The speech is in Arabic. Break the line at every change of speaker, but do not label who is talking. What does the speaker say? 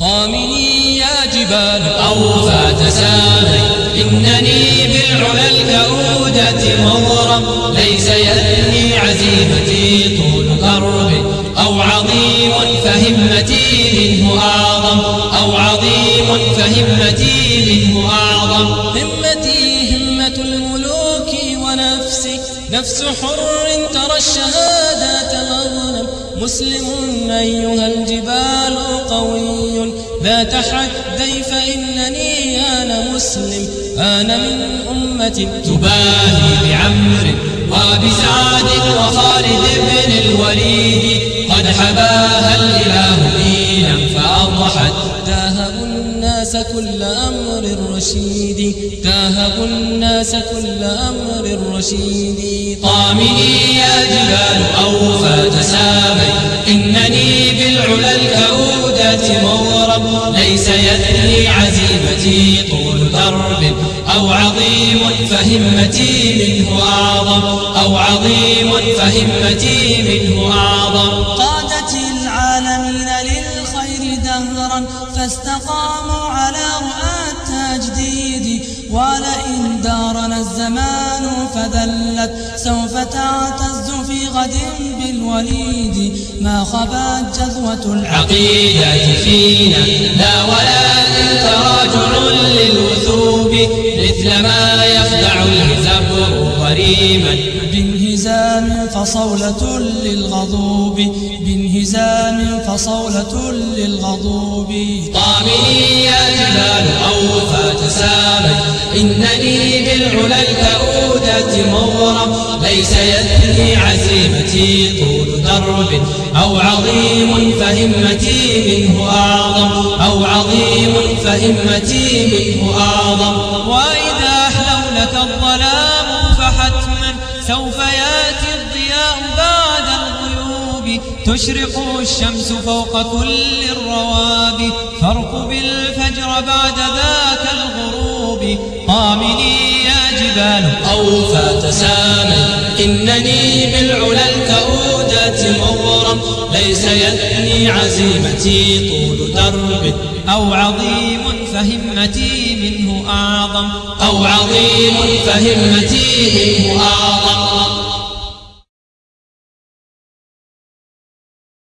طامني يا جبال أوفى تسامي إنني بالعلا الكؤودة مغرم ليس يثني عزيمتي طول كرب أو عظيم فهمتي منه أعظم. أو عظيم فهمتي منه أعظم. همتي همة الملوك ونفسي. نفس حر ترى الشهادات مغنم مسلم أيها الجبال قوي. لا تحدي فإنني أنا مسلم. أنا من أمة تباهي بعمر وبسعد وخالد بن الوليد. قد حباها الإله دينا فأضحت. تاهب الناس كل أمر رشيد تاهب الناس كل أمر رشيد طامني ليس يثني عزيمتي طول درب أو عظيم فهمتي منه أعظم أو عظيم فهمتي منه أعظم.
قادت العالمين للخير دهرا فاستقاموا على رؤى التجديد ولئن دارنا الزمان فذلت سوف تعتز في غد بالوليد. ما خبت جذوة
العقيدة فينا لا ولا تراجع للوثوب. مثل ما يخدع الهزبر ضريما
بانهزام فصولة للغضوب. بانهزام فصولة للغضوب.
طامني يا جبال أوفى تسامي إنني بالعلا الكؤودة مغرم ليس يثني عزيمتي طول درب أو عظيم فهمتي منه أعظم أو عظيم فهمتي منه أعظم.
وإذا أحلوا لك الظلام فحتما سوف يأتي الضياء بعد الغيوب. تشرق الشمس فوق كل الرواب فارقب الفجر بعد ذاك الغروب. قامني يا جبال
أوفى تسامي إنني بالعلا الكؤودة مغرم. ليس يثني عزيمتي طول درب.
أو عظيم فهمتي منه أعظم.
أو عظيم فهمتي منه أعظم.